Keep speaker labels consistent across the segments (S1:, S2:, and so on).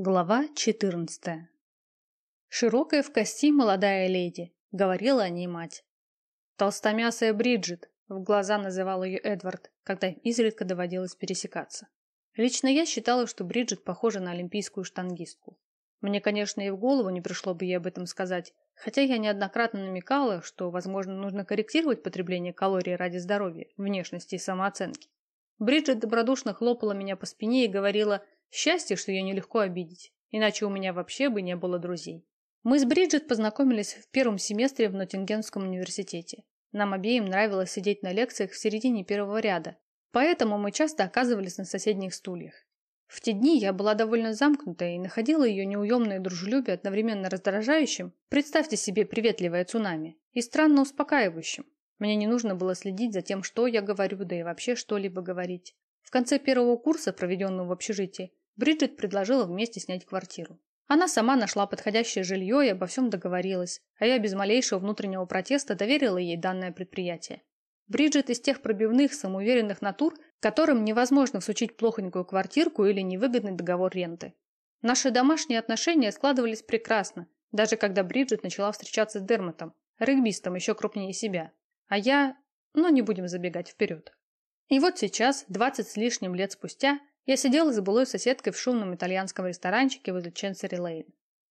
S1: Глава 14 «Широкая в кости молодая леди», — говорила о ней мать. «Толстомясая Бриджит», — в глаза называл ее Эдвард, когда изредка доводилось пересекаться. Лично я считала, что Бриджит похожа на олимпийскую штангистку. Мне, конечно, и в голову не пришло бы ей об этом сказать, хотя я неоднократно намекала, что, возможно, нужно корректировать потребление калорий ради здоровья, внешности и самооценки. Бриджит добродушно хлопала меня по спине и говорила – Счастье, что ее нелегко обидеть, иначе у меня вообще бы не было друзей. Мы с Бриджит познакомились в первом семестре в Ноттингемском университете. Нам обеим нравилось сидеть на лекциях в середине первого ряда, поэтому мы часто оказывались на соседних стульях. В те дни я была довольно замкнутой и находила ее неуемное дружелюбие одновременно раздражающим, представьте себе приветливое цунами, и странно успокаивающим. Мне не нужно было следить за тем, что я говорю, да и вообще что-либо говорить. В конце первого курса, проведенного в общежитии, Бриджит предложила вместе снять квартиру. Она сама нашла подходящее жилье и обо всем договорилась, а я без малейшего внутреннего протеста доверила ей данное предприятие. Бриджит из тех пробивных, самоуверенных натур, которым невозможно всучить плохонькую квартирку или невыгодный договор ренты. Наши домашние отношения складывались прекрасно, даже когда Бриджит начала встречаться с Дермотом, регбистом еще крупнее себя. А я... Ну, не будем забегать вперед. И вот сейчас, 20 с лишним лет спустя, я сидела с былой соседкой в шумном итальянском ресторанчике возле Ченсери Лейн.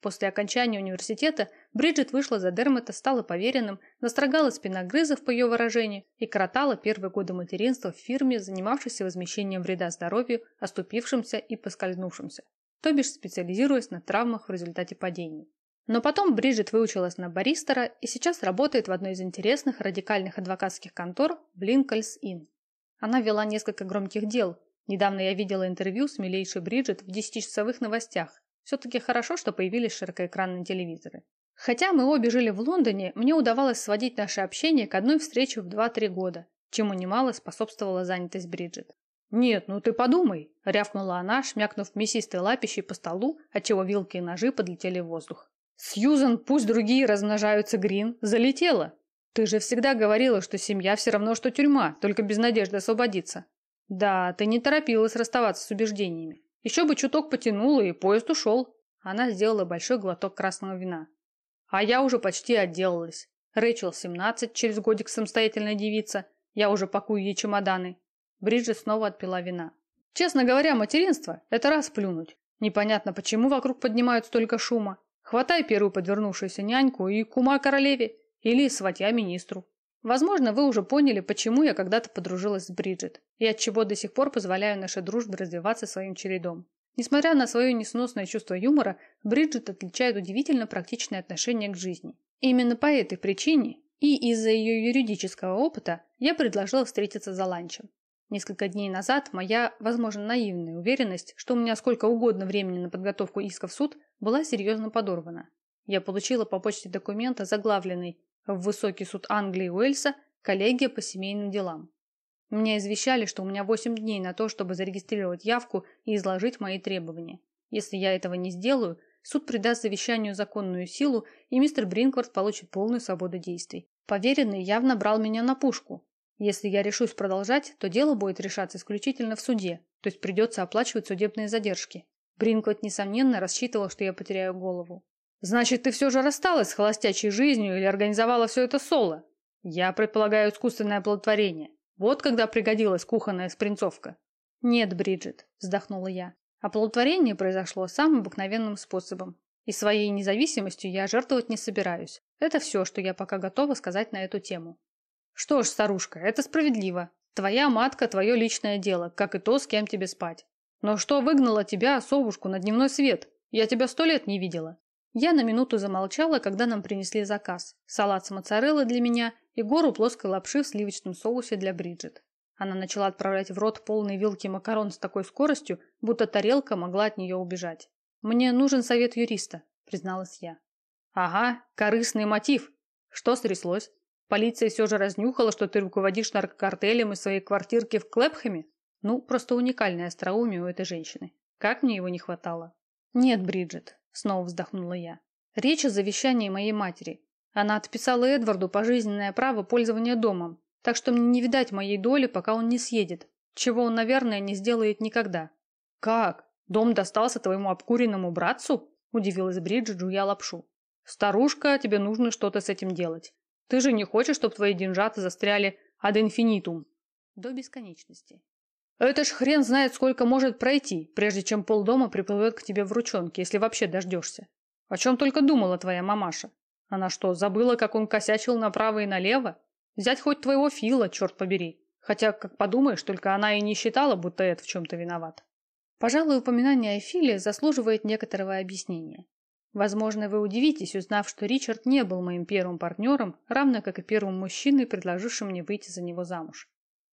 S1: После окончания университета Бриджит вышла за Дермата, стала поверенным, настрогала спиногрызов по ее выражению и коротала первые годы материнства в фирме, занимавшейся возмещением вреда здоровью, оступившимся и поскользнувшимся, то бишь специализируясь на травмах в результате падений. Но потом Бриджит выучилась на баристера и сейчас работает в одной из интересных радикальных адвокатских контор Блинкольс Inn. Она вела несколько громких дел, Недавно я видела интервью с милейшей Бриджит в десятичасовых новостях. Все-таки хорошо, что появились широкоэкранные телевизоры. Хотя мы обе жили в Лондоне, мне удавалось сводить наше общение к одной встрече в 2-3 года, чему немало способствовала занятость Бриджит. «Нет, ну ты подумай», – рявкнула она, шмякнув мясистой лапищей по столу, отчего вилки и ножи подлетели в воздух. «Сьюзан, пусть другие размножаются, Грин, залетела. Ты же всегда говорила, что семья все равно, что тюрьма, только без надежды освободиться. Да, ты не торопилась расставаться с убеждениями. Еще бы чуток потянула, и поезд ушел. Она сделала большой глоток красного вина. А я уже почти отделалась. Рэйчел 17, через годик самостоятельная девица. Я уже пакую ей чемоданы. Бриджит снова отпила вина. Честно говоря, материнство – это раз плюнуть. Непонятно, почему вокруг поднимают столько шума. Хватай первую подвернувшуюся няньку и кума королеве или сватья министру. Возможно, вы уже поняли, почему я когда-то подружилась с Бриджит, и от чего до сих пор позволяю нашей дружбе развиваться своим чередом. Несмотря на свое несносное чувство юмора, Бриджит отличает удивительно практичное отношение к жизни. именно по этой причине и из-за ее юридического опыта я предложила встретиться за ланчем. Несколько дней назад моя, возможно, наивная уверенность, что у меня сколько угодно времени на подготовку иска в суд, была серьезно подорвана. Я получила по почте документ, заглавленный в Высокий суд Англии и Уэльса коллегия по семейным делам. Меня извещали, что у меня 8 дней на то, чтобы зарегистрировать явку и изложить мои требования. Если я этого не сделаю, суд придаст завещанию законную силу, и мистер Бринквард получит полную свободу действий. Поверенный явно брал меня на пушку. Если я решусь продолжать, то дело будет решаться исключительно в суде, то есть придется оплачивать судебные задержки. Бринквард, несомненно, рассчитывал, что я потеряю голову. Значит, ты все же рассталась с холостячей жизнью или организовала все это соло? Я предполагаю искусственное оплодотворение. Вот когда пригодилась кухонная спринцовка. Нет, Бриджит, вздохнула я. Оплодотворение произошло самым обыкновенным способом. И своей независимостью я жертвовать не собираюсь. Это все, что я пока готова сказать на эту тему. Что ж, старушка, это справедливо. Твоя матка – твое личное дело, как и то, с кем тебе спать. Но что выгнало тебя, совушку, на дневной свет? Я тебя сто лет не видела. Я на минуту замолчала, когда нам принесли заказ. Салат с моцареллой для меня и гору плоской лапши в сливочном соусе для Бриджит. Она начала отправлять в рот полные вилки макарон с такой скоростью, будто тарелка могла от нее убежать. «Мне нужен совет юриста», – призналась я. «Ага, корыстный мотив. Что стряслось? Полиция все же разнюхала, что ты руководишь наркокартелем из своей квартирки в Клэпхэме? Ну, просто уникальное остроумие у этой женщины. Как мне его не хватало?» «Нет, Бриджит, Снова вздохнула я. Речь о завещании моей матери. Она отписала Эдварду пожизненное право пользования домом, так что мне не видать моей доли, пока он не съедет, чего он, наверное, не сделает никогда. Как? Дом достался твоему обкуренному братцу?» – удивилась Бриджит, жуя лапшу. «Старушка, тебе нужно что-то с этим делать. Ты же не хочешь, чтобы твои деньжата застряли ad infinitum?» «До бесконечности». «Это ж хрен знает, сколько может пройти, прежде чем полдома приплывет к тебе в ручонке, если вообще дождешься. О чем только думала твоя мамаша? Она что, забыла, как он косячил направо и налево? Взять хоть твоего Фила, черт побери. Хотя, как подумаешь, только она и не считала, будто это в чем-то виноват. Пожалуй, упоминание о Филе заслуживает некоторого объяснения. Возможно, вы удивитесь, узнав, что Ричард не был моим первым партнером, равно как и первым мужчиной, предложившим мне выйти за него замуж.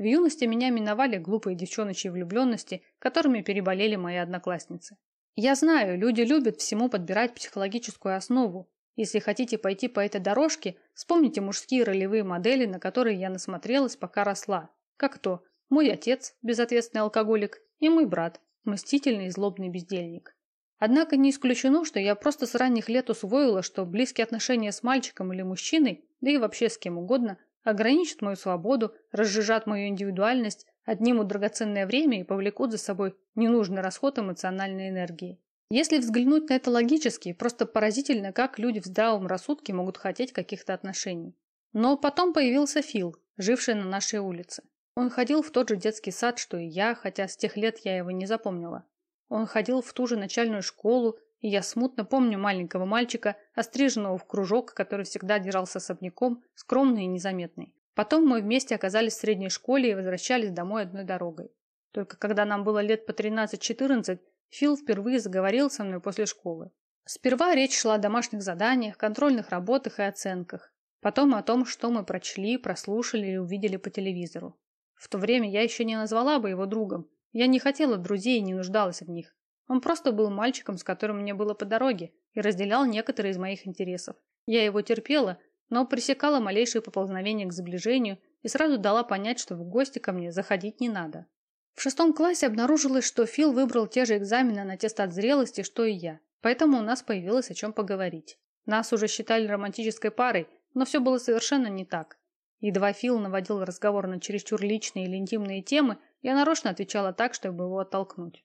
S1: В юности меня миновали глупые девчоночьи влюбленности, которыми переболели мои одноклассницы. Я знаю, люди любят всему подбирать психологическую основу. Если хотите пойти по этой дорожке, вспомните мужские ролевые модели, на которые я насмотрелась, пока росла. Как то мой отец, безответственный алкоголик, и мой брат, мстительный и злобный бездельник. Однако не исключено, что я просто с ранних лет усвоила, что близкие отношения с мальчиком или мужчиной, да и вообще с кем угодно, ограничат мою свободу, разжижат мою индивидуальность, отнимут драгоценное время и повлекут за собой ненужный расход эмоциональной энергии. Если взглянуть на это логически, просто поразительно, как люди в здравом рассудке могут хотеть каких-то отношений. Но потом появился Фил, живший на нашей улице. Он ходил в тот же детский сад, что и я, хотя с тех лет я его не запомнила. Он ходил в ту же начальную школу, и я смутно помню маленького мальчика, остриженного в кружок, который всегда держался особняком, скромный и незаметный. Потом мы вместе оказались в средней школе и возвращались домой одной дорогой. Только когда нам было лет по 13-14, Фил впервые заговорил со мной после школы. Сперва речь шла о домашних заданиях, контрольных работах и оценках. Потом о том, что мы прочли, прослушали или увидели по телевизору. В то время я еще не назвала бы его другом. Я не хотела друзей и не нуждалась в них. Он просто был мальчиком, с которым мне было по дороге, и разделял некоторые из моих интересов. Я его терпела, но пресекала малейшие поползновения к сближению и сразу дала понять, что в гости ко мне заходить не надо. В шестом классе обнаружилось, что Фил выбрал те же экзамены на аттестат зрелости, что и я, поэтому у нас появилось о чем поговорить. Нас уже считали романтической парой, но все было совершенно не так. Едва Фил наводил разговор на чересчур личные или интимные темы, я нарочно отвечала так, чтобы его оттолкнуть.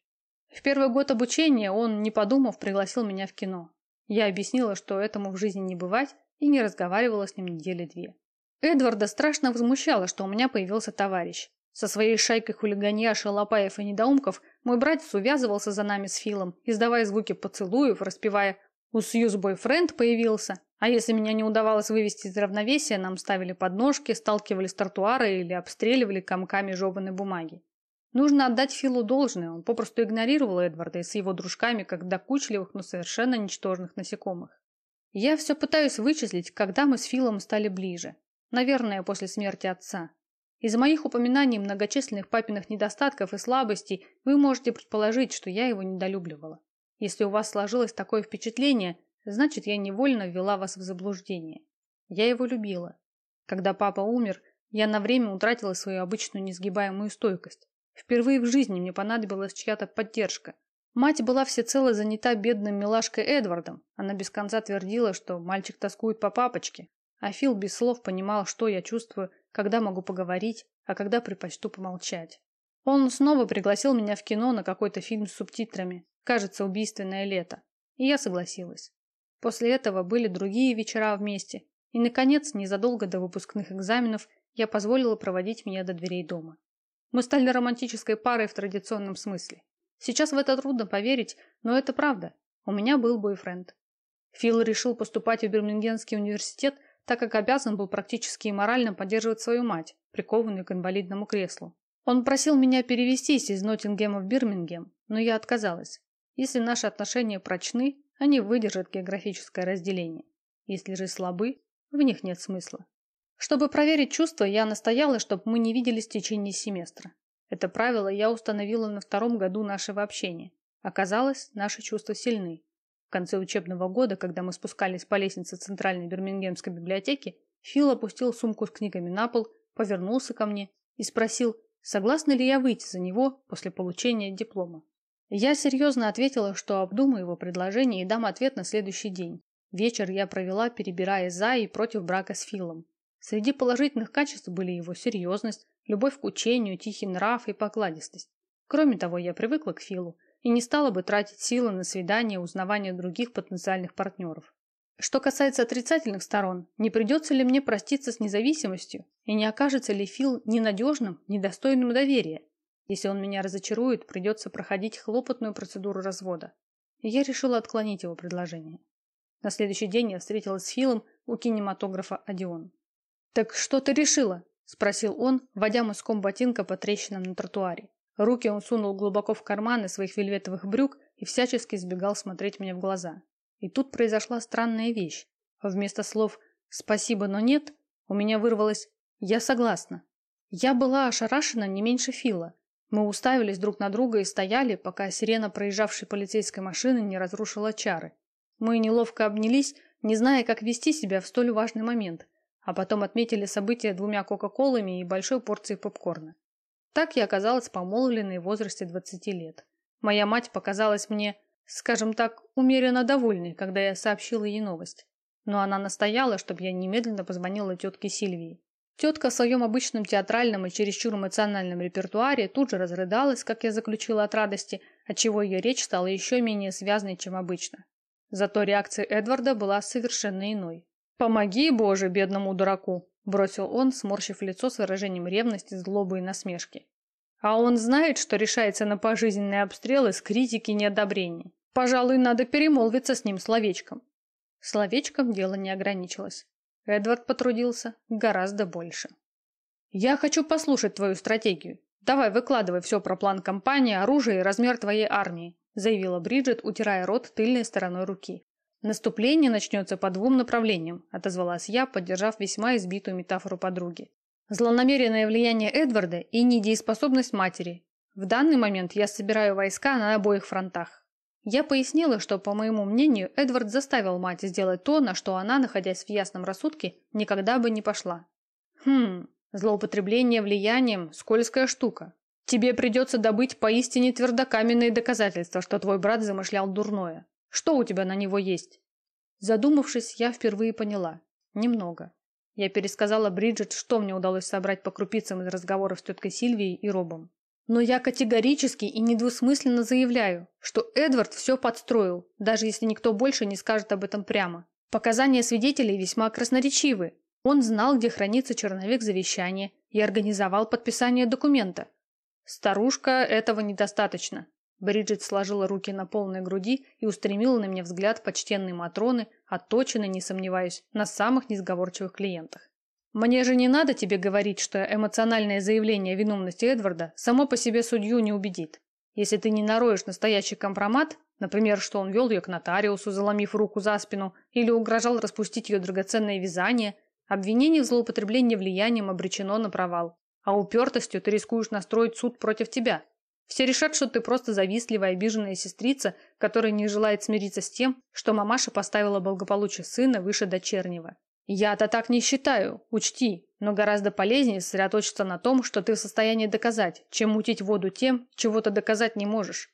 S1: В первый год обучения он, не подумав, пригласил меня в кино. Я объяснила, что этому в жизни не бывать, и не разговаривала с ним недели две. Эдварда страшно возмущало, что у меня появился товарищ. Со своей шайкой хулиганья, шалопаев и недоумков мой братец увязывался за нами с Филом, издавая звуки поцелуев, распевая «У Сьюз бойфренд появился». А если меня не удавалось вывести из равновесия, нам ставили подножки, сталкивали с тротуара или обстреливали комками жеванной бумаги. Нужно отдать Филу должное, он попросту игнорировал Эдварда и с его дружками как докучливых, но совершенно ничтожных насекомых. Я все пытаюсь вычислить, когда мы с Филом стали ближе. Наверное, после смерти отца. Из моих упоминаний многочисленных папиных недостатков и слабостей вы можете предположить, что я его недолюбливала. Если у вас сложилось такое впечатление, значит, я невольно ввела вас в заблуждение. Я его любила. Когда папа умер, я на время утратила свою обычную несгибаемую стойкость. Впервые в жизни мне понадобилась чья-то поддержка, Мать была всецело занята бедным милашкой Эдвардом. Она без конца твердила, что мальчик тоскует по папочке. А Фил без слов понимал, что я чувствую, когда могу поговорить, а когда предпочту помолчать. Он снова пригласил меня в кино на какой-то фильм с субтитрами. Кажется, «Убийственное лето». И я согласилась. После этого были другие вечера вместе. И, наконец, незадолго до выпускных экзаменов я позволила проводить меня до дверей дома. Мы стали романтической парой в традиционном смысле. Сейчас в это трудно поверить, но это правда. У меня был бойфренд. Фил решил поступать в Бирмингемский университет, так как обязан был практически и морально поддерживать свою мать, прикованную к инвалидному креслу. Он просил меня перевестись из Ноттингема в Бирмингем, но я отказалась. Если наши отношения прочны, они выдержат географическое разделение. Если же слабы, в них нет смысла. Чтобы проверить чувства, я настояла, чтобы мы не виделись в течение семестра. Это правило я установила на втором году нашего общения. Оказалось, наши чувства сильны. В конце учебного года, когда мы спускались по лестнице Центральной Бирмингемской библиотеки, Фил опустил сумку с книгами на пол, повернулся ко мне и спросил, согласна ли я выйти за него после получения диплома. Я серьезно ответила, что обдумаю его предложение и дам ответ на следующий день. Вечер я провела, перебирая за и против брака с Филом. Среди положительных качеств были его серьезность, любовь к учению, тихий нрав и покладистость. Кроме того, я привыкла к Филу, и не стала бы тратить силы на свидание и узнавание других потенциальных партнеров. Что касается отрицательных сторон, не придется ли мне проститься с независимостью, и не окажется ли Фил ненадежным, недостойным доверия? Если он меня разочарует, придется проходить хлопотную процедуру развода. И я решила отклонить его предложение. На следующий день я встретилась с Филом у кинематографа «Одион». «Так что ты решила?» – спросил он, водя мыском ботинка по трещинам на тротуаре. Руки он сунул глубоко в карманы своих вельветовых брюк и всячески избегал смотреть мне в глаза. И тут произошла странная вещь. Вместо слов «спасибо, но нет» у меня вырвалось «я согласна». Я была ошарашена не меньше Фила. Мы уставились друг на друга и стояли, пока сирена проезжавшей полицейской машины не разрушила чары. Мы неловко обнялись, не зная, как вести себя в столь важный момент, а потом отметили события двумя кока-колами и большой порцией попкорна. Так я оказалась помолвленной в возрасте 20 лет. Моя мать показалась мне, скажем так, умеренно довольной, когда я сообщила ей новость. Но она настояла, чтобы я немедленно позвонила тетке Сильвии. Тетка в своем обычном театральном и чересчур эмоциональном репертуаре тут же разрыдалась, как я заключила от радости, отчего ее речь стала еще менее связной, чем обычно. Зато реакция Эдварда была совершенно иной. «Помоги, Боже, бедному дураку!» – бросил он, сморщив лицо с выражением ревности, злобы и насмешки. «А он знает, что решается на пожизненные обстрелы с критики и неодобрения. Пожалуй, надо перемолвиться с ним словечком». Словечком дело не ограничилось. Эдвард потрудился гораздо больше. «Я хочу послушать твою стратегию. Давай выкладывай все про план кампании, оружие и размер твоей армии», заявила Бриджит, утирая рот тыльной стороной руки. «Наступление начнется по двум направлениям», отозвалась я, поддержав весьма избитую метафору подруги. «Злонамеренное влияние Эдварда и недееспособность матери. В данный момент я собираю войска на обоих фронтах. Я пояснила, что, по моему мнению, Эдвард заставил мать сделать то, на что она, находясь в ясном рассудке, никогда бы не пошла. Хм, злоупотребление влиянием – скользкая штука. Тебе придется добыть поистине твердокаменные доказательства, что твой брат замышлял дурное. Что у тебя на него есть? Задумавшись, я впервые поняла. Немного. Я пересказала Бриджит, что мне удалось собрать по крупицам из разговоров с теткой Сильвией и Робом. Но я категорически и недвусмысленно заявляю, что Эдвард все подстроил, даже если никто больше не скажет об этом прямо. Показания свидетелей весьма красноречивы. Он знал, где хранится черновик завещания и организовал подписание документа. Старушка, этого недостаточно. Бриджит сложила руки на полной груди и устремила на меня взгляд почтенной Матроны, отточенной, не сомневаюсь, на самых несговорчивых клиентах. Мне же не надо тебе говорить, что эмоциональное заявление о виновности Эдварда само по себе судью не убедит. Если ты не нароешь настоящий компромат, например, что он вел ее к нотариусу, заломив руку за спину, или угрожал распустить ее драгоценное вязание, обвинение в злоупотреблении влиянием обречено на провал. А упертостью ты рискуешь настроить суд против тебя. Все решат, что ты просто завистливая обиженная сестрица, которая не желает смириться с тем, что мамаша поставила благополучие сына выше дочернего. Я-то так не считаю, учти, но гораздо полезнее сосредоточиться на том, что ты в состоянии доказать, чем мутить воду тем, чего ты доказать не можешь.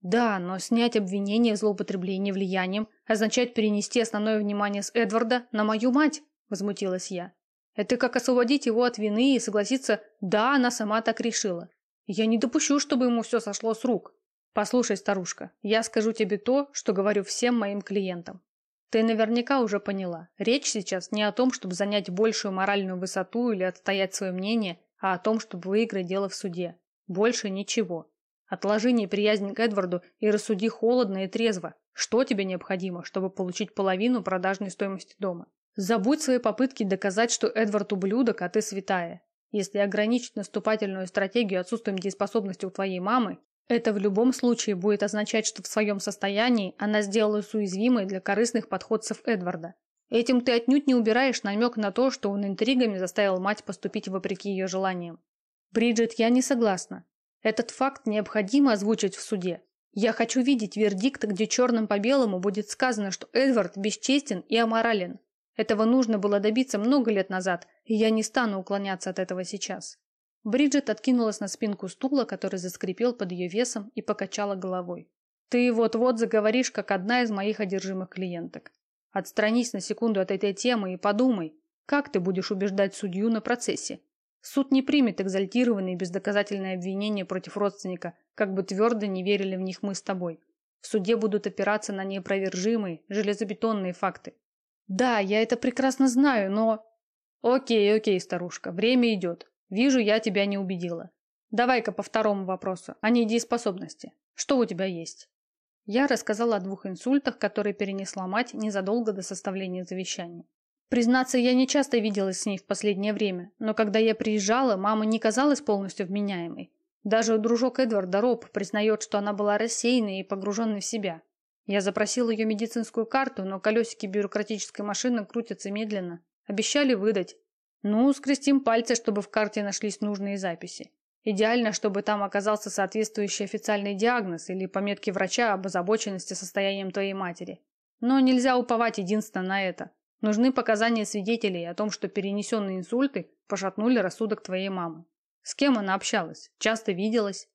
S1: Да, но снять обвинение в злоупотреблении влиянием означает перенести основное внимание с Эдварда на мою мать, возмутилась я. Это как освободить его от вины и согласиться, да, она сама так решила. Я не допущу, чтобы ему все сошло с рук. Послушай, старушка, я скажу тебе то, что говорю всем моим клиентам. Ты наверняка уже поняла. Речь сейчас не о том, чтобы занять большую моральную высоту или отстоять свое мнение, а о том, чтобы выиграть дело в суде. Больше ничего. Отложи неприязнь к Эдварду и рассуди холодно и трезво. Что тебе необходимо, чтобы получить половину продажной стоимости дома? Забудь свои попытки доказать, что Эдвард ублюдок, а ты святая. Если ограничить наступательную стратегию отсутствием дееспособности у твоей мамы, это в любом случае будет означать, что в своем состоянии она сделалась уязвимой для корыстных подходцев Эдварда. Этим ты отнюдь не убираешь намек на то, что он интригами заставил мать поступить вопреки ее желаниям. Бриджит, я не согласна. Этот факт необходимо озвучить в суде. Я хочу видеть вердикт, где черным по белому будет сказано, что Эдвард бесчестен и аморален. Этого нужно было добиться много лет назад, и я не стану уклоняться от этого сейчас. Бриджит откинулась на спинку стула, который заскрипел под ее весом, и покачала головой. «Ты вот-вот заговоришь, как одна из моих одержимых клиенток. Отстранись на секунду от этой темы и подумай, как ты будешь убеждать судью на процессе. Суд не примет экзальтированные бездоказательные обвинения против родственника, как бы твердо не верили в них мы с тобой. В суде будут опираться на неопровержимые, железобетонные факты. Да, я это прекрасно знаю, но... Окей, окей, старушка, время идет. Вижу, я тебя не убедила. Давай-ка по второму вопросу, о недееспособности. Что у тебя есть? Я рассказала о двух инсультах, которые перенесла мать незадолго до составления завещания. Признаться, я не часто виделась с ней в последнее время, но когда я приезжала, мама не казалась полностью вменяемой. Даже дружок Эдварда Роб признает, что она была рассеянной и погруженной в себя. Я запросила ее медицинскую карту, но колесики бюрократической машины крутятся медленно. Обещали выдать. Ну, скрестим пальцы, чтобы в карте нашлись нужные записи. Идеально, чтобы там оказался соответствующий официальный диагноз или пометки врача об озабоченности состоянием твоей матери. Но нельзя уповать единственно на это. Нужны показания свидетелей о том, что перенесенные инсульты пошатнули рассудок твоей мамы. С кем она общалась? Часто виделась?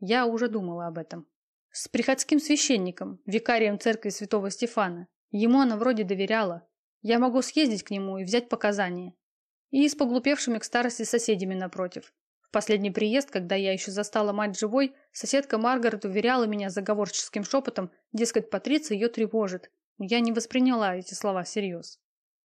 S1: Я уже думала об этом. С приходским священником, викарием церкви святого Стефана. Ему она вроде доверяла. Я могу съездить к нему и взять показания. И с поглупевшими к старости соседями напротив. В последний приезд, когда я еще застала мать живой, соседка Маргарет уверяла меня заговорческим шепотом, дескать, Патриция ее тревожит, я не восприняла эти слова всерьез.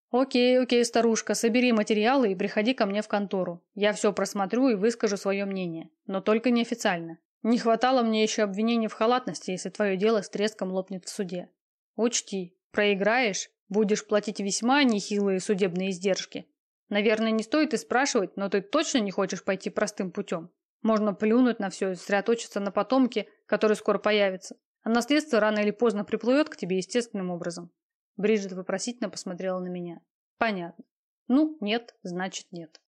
S1: «Окей, окей, старушка, собери материалы и приходи ко мне в контору. Я все просмотрю и выскажу свое мнение. Но только неофициально. Не хватало мне еще обвинений в халатности, если твое дело с треском лопнет в суде. Учти, проиграешь, будешь платить весьма нехилые судебные издержки. Наверное, не стоит и спрашивать, но ты точно не хочешь пойти простым путем? Можно плюнуть на все и сосредоточиться на потомке, который скоро появится. А наследство рано или поздно приплывет к тебе естественным образом. Бриджит вопросительно посмотрела на меня. Понятно. Ну, нет, значит нет.